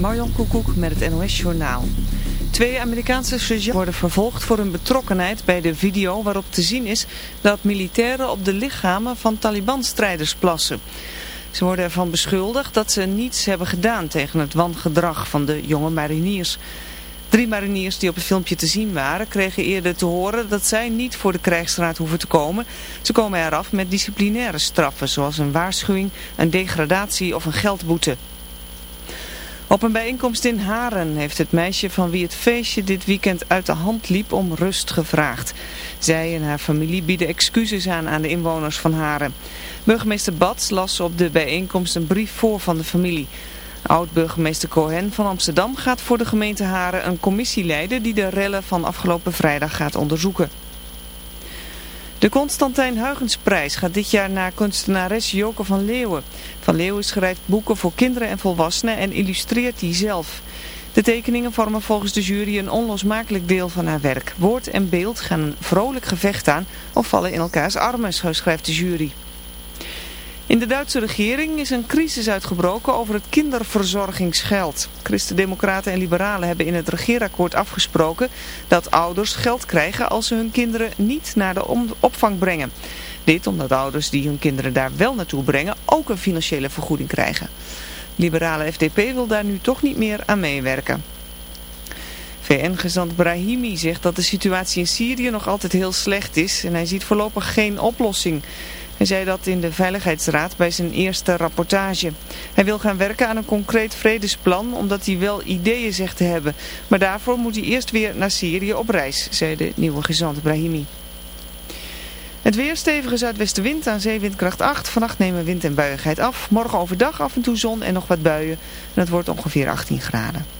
Marjon Koekoek met het NOS Journaal. Twee Amerikaanse sergeants worden vervolgd voor hun betrokkenheid bij de video waarop te zien is dat militairen op de lichamen van Taliban-strijders plassen. Ze worden ervan beschuldigd dat ze niets hebben gedaan tegen het wangedrag van de jonge mariniers. Drie mariniers die op het filmpje te zien waren kregen eerder te horen dat zij niet voor de krijgsraad hoeven te komen. Ze komen eraf met disciplinaire straffen zoals een waarschuwing, een degradatie of een geldboete. Op een bijeenkomst in Haren heeft het meisje van wie het feestje dit weekend uit de hand liep om rust gevraagd. Zij en haar familie bieden excuses aan aan de inwoners van Haren. Burgemeester Bats las op de bijeenkomst een brief voor van de familie. Oud-burgemeester Cohen van Amsterdam gaat voor de gemeente Haren een commissie leiden die de rellen van afgelopen vrijdag gaat onderzoeken. De Constantijn Huygensprijs gaat dit jaar naar kunstenares Joke van Leeuwen. Van Leeuwen schrijft boeken voor kinderen en volwassenen en illustreert die zelf. De tekeningen vormen volgens de jury een onlosmakelijk deel van haar werk. Woord en beeld gaan een vrolijk gevecht aan of vallen in elkaars armen, schrijft de jury. In de Duitse regering is een crisis uitgebroken over het kinderverzorgingsgeld. Christen-democraten en liberalen hebben in het regeerakkoord afgesproken dat ouders geld krijgen als ze hun kinderen niet naar de opvang brengen. Dit omdat ouders die hun kinderen daar wel naartoe brengen ook een financiële vergoeding krijgen. Liberale FDP wil daar nu toch niet meer aan meewerken. VN-gezant Brahimi zegt dat de situatie in Syrië nog altijd heel slecht is en hij ziet voorlopig geen oplossing. Hij zei dat in de Veiligheidsraad bij zijn eerste rapportage. Hij wil gaan werken aan een concreet vredesplan omdat hij wel ideeën zegt te hebben. Maar daarvoor moet hij eerst weer naar Syrië op reis, zei de nieuwe gezant Brahimi. Het weer stevige zuidwestenwind aan zeewindkracht 8. Vannacht nemen wind en buiigheid af. Morgen overdag af en toe zon en nog wat buien. En het wordt ongeveer 18 graden.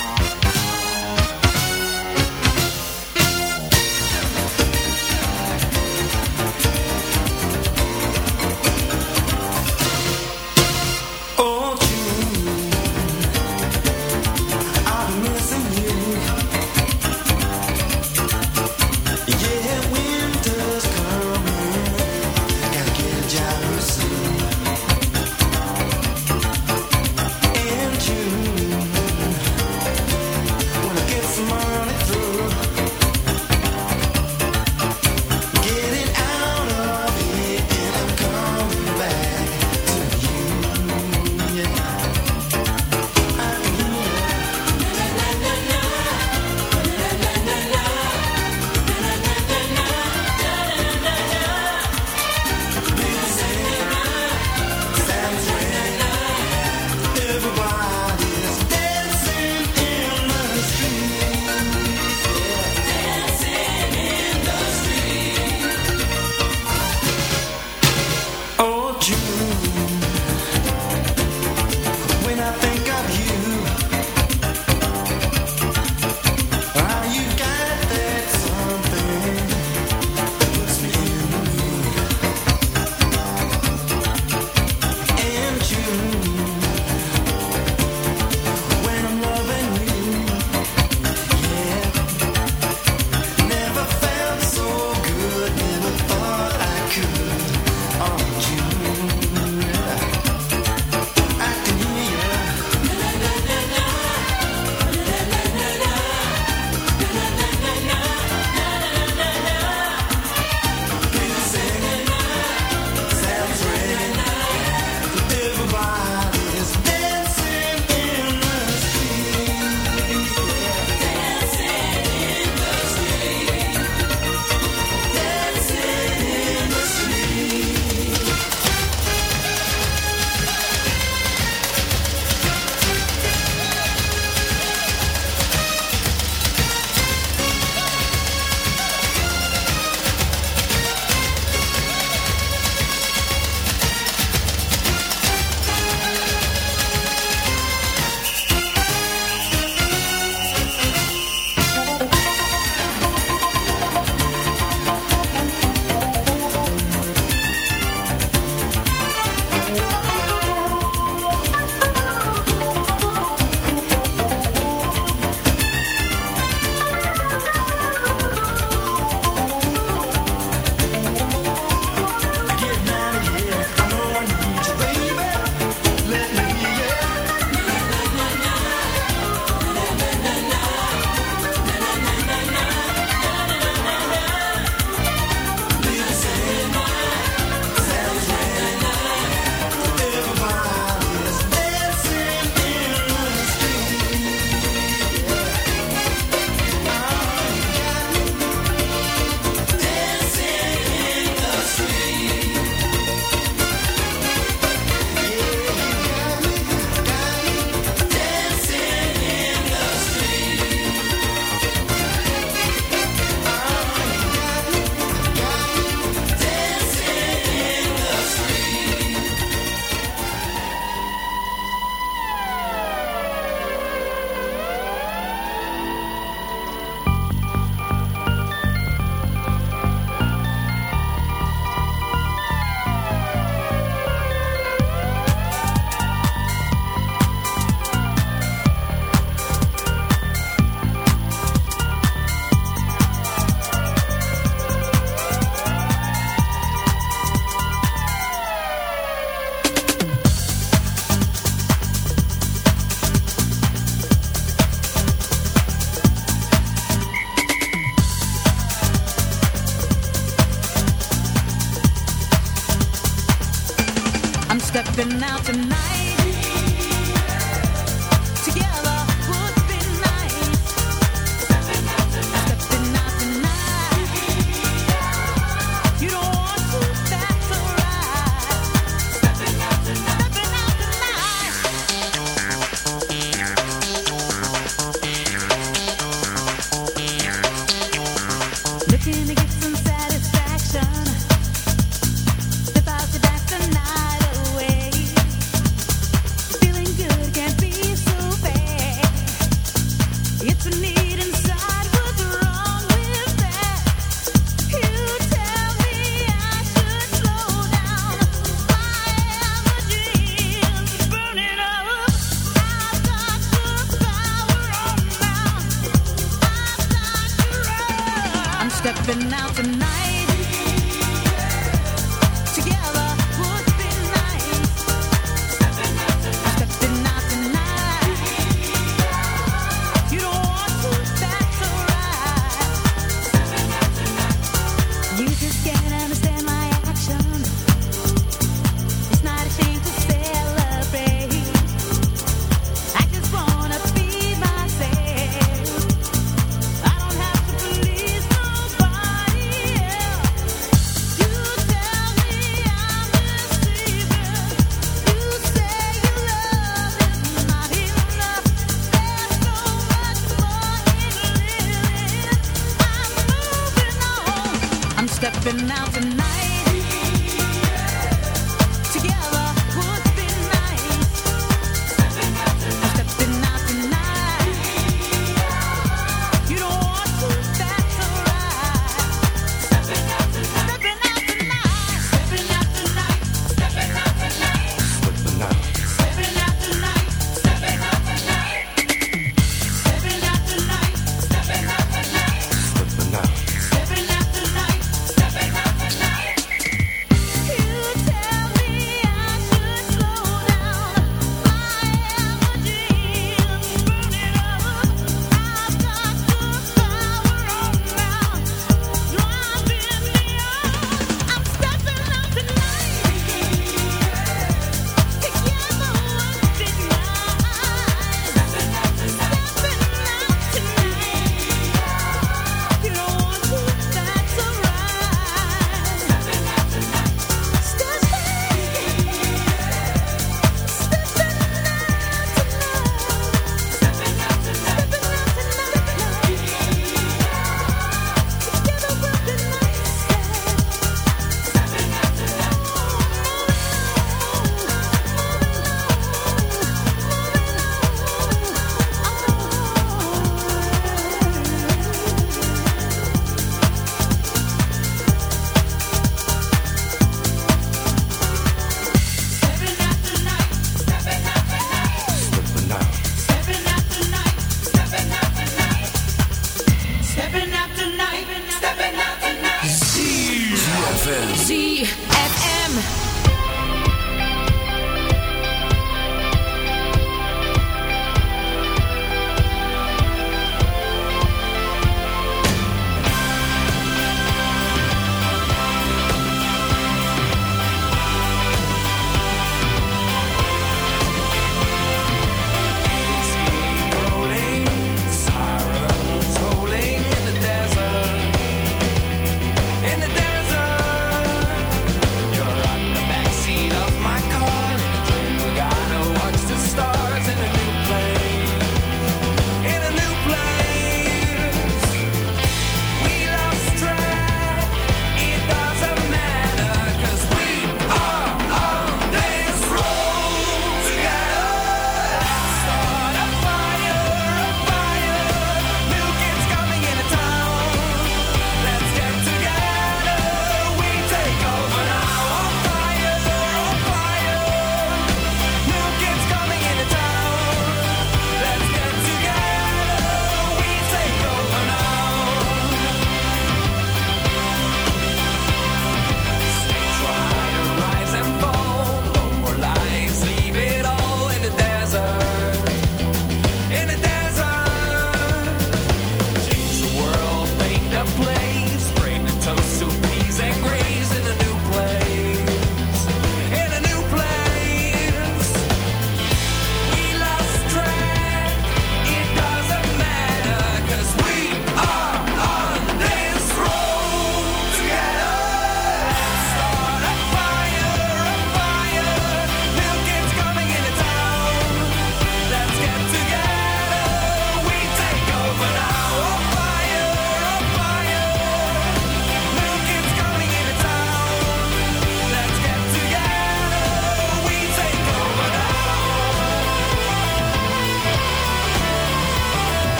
been out tonight.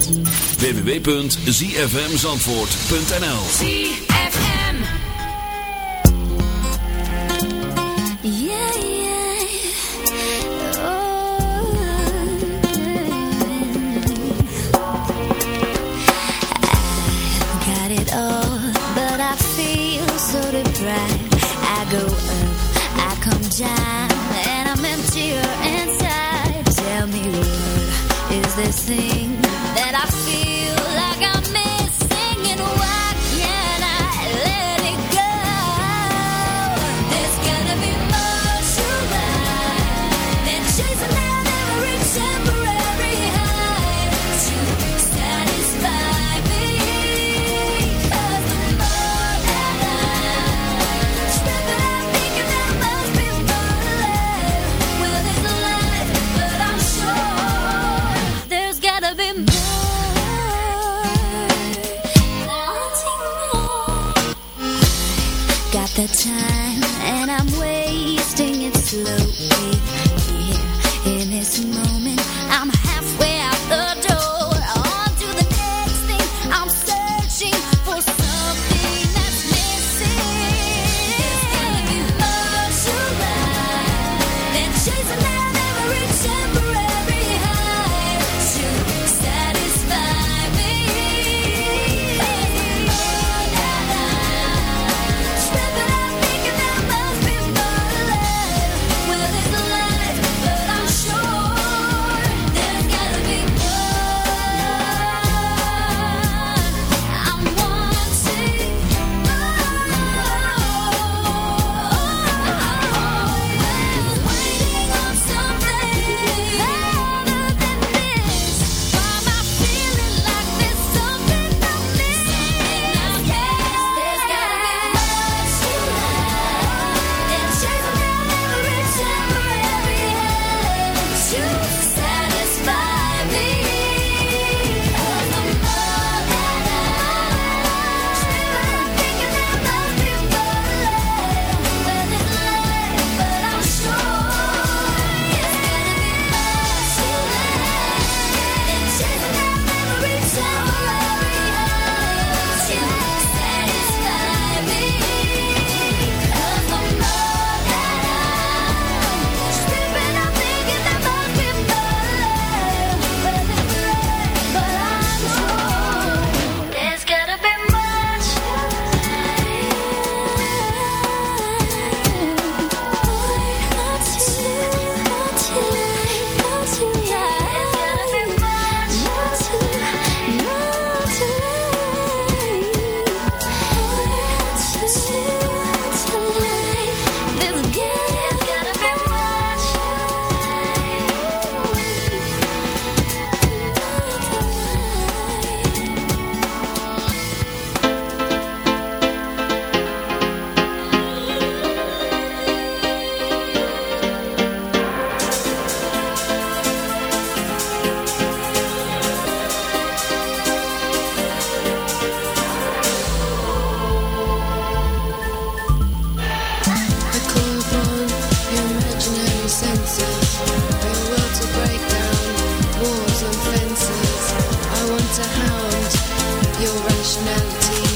internet. www.zfmzandvoort.nl ZFM. Yeah, yeah. Oh, I got it all, but I feel so deprived. I go up, I come down And I'm emptier inside. Tell me what is this thing to hound your rationality.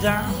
Down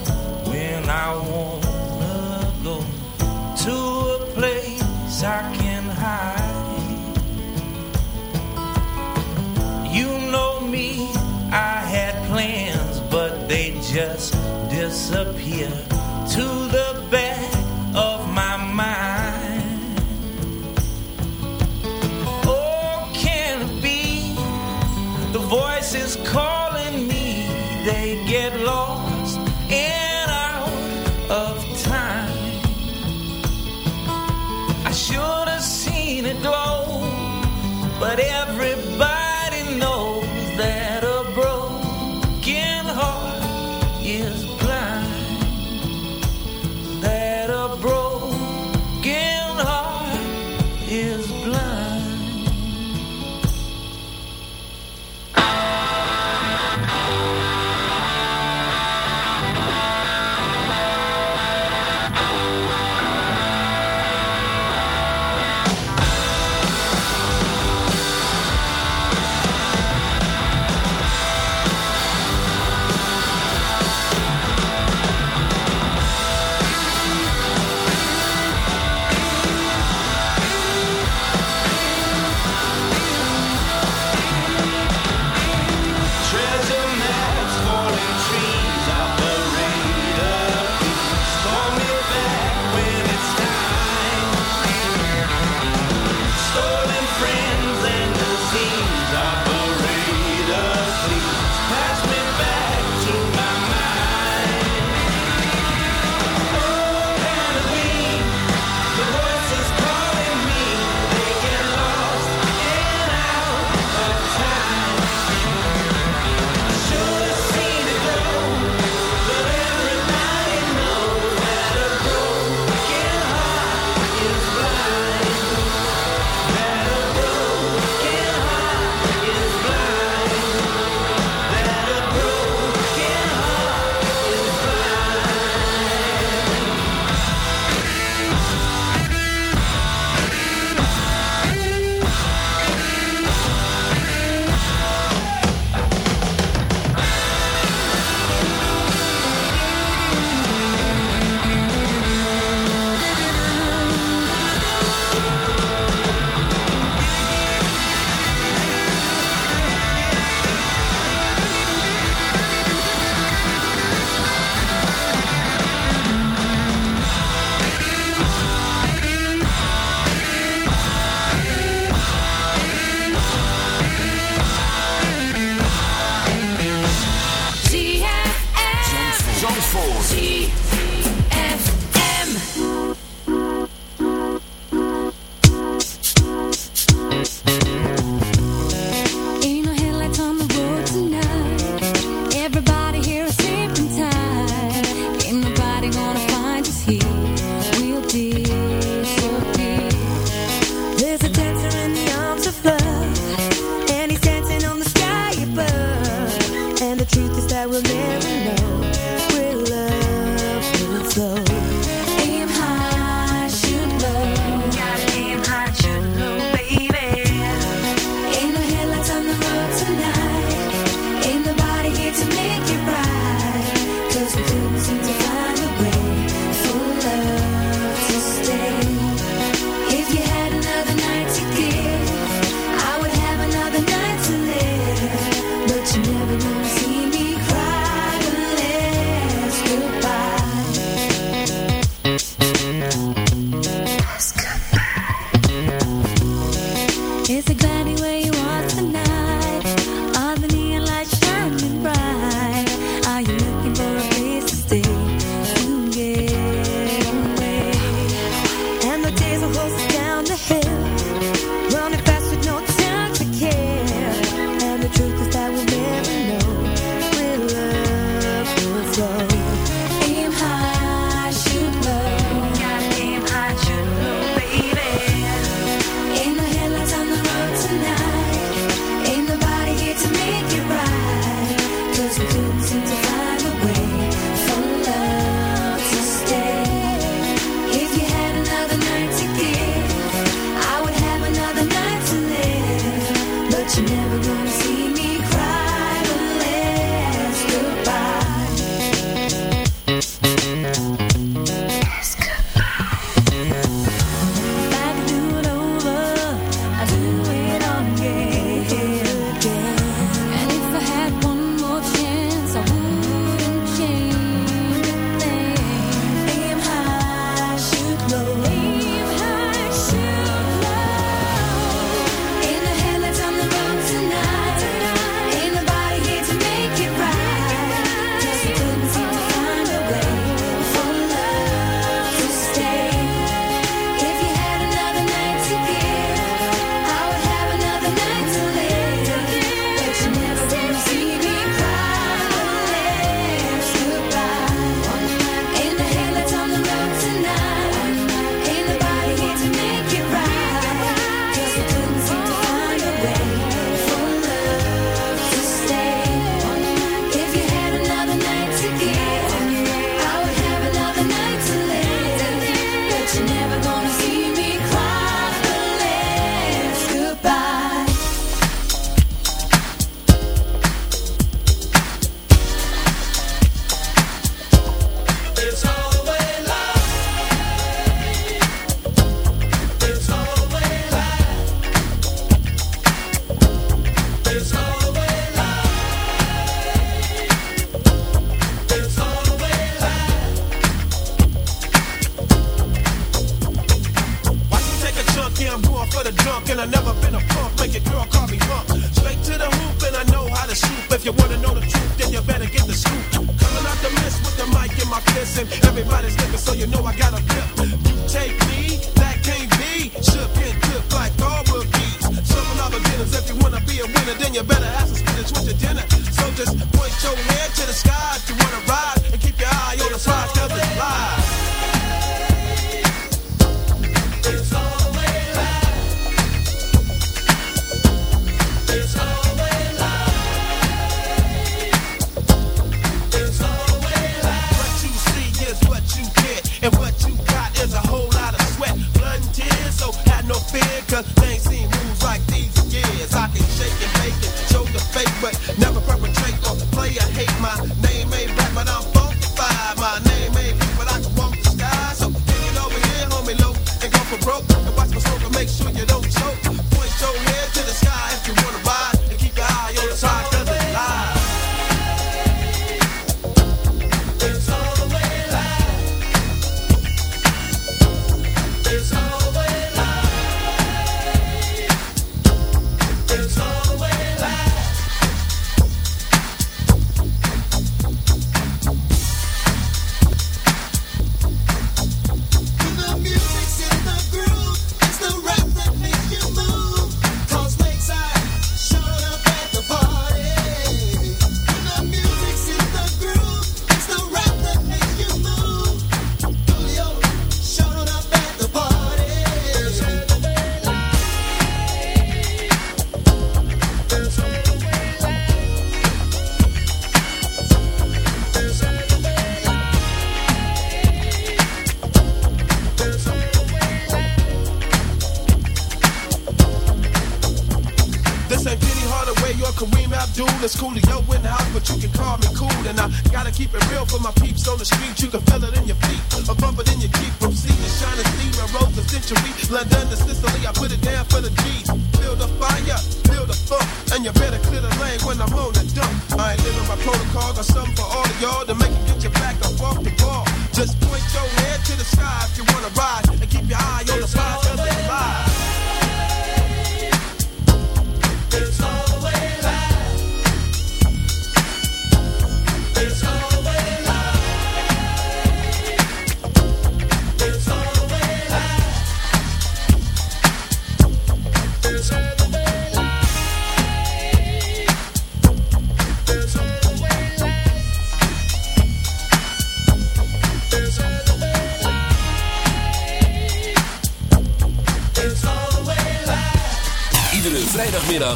if you wanna rise.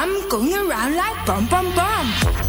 Drum going around like bum bum bum.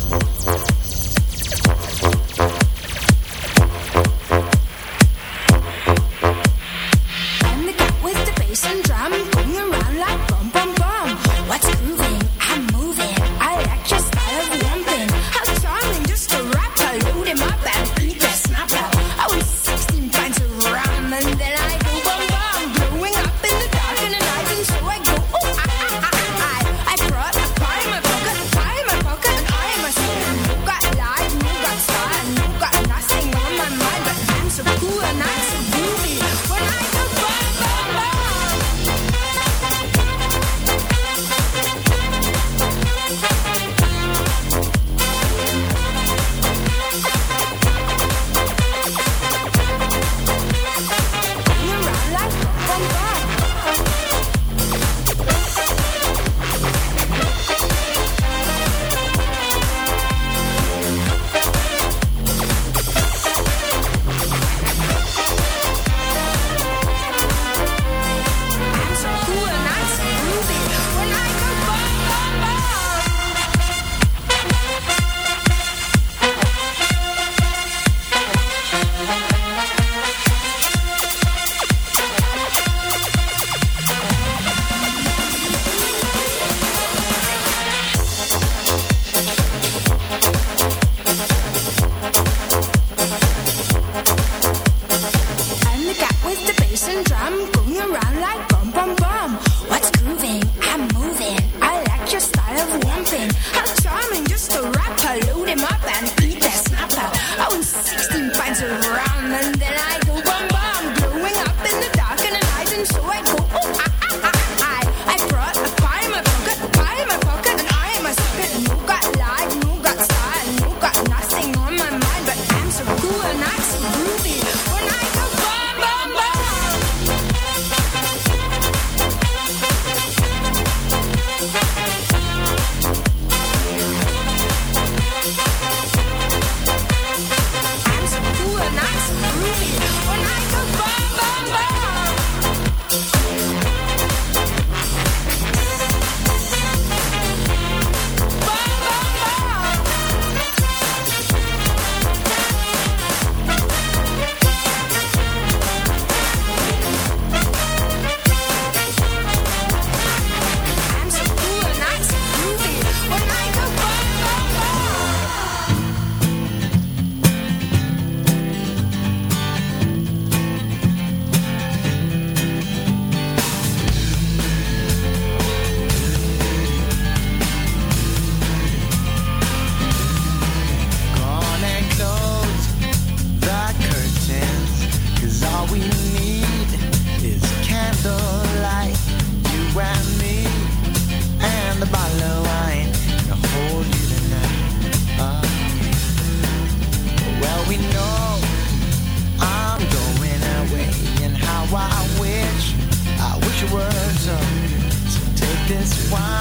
this wine.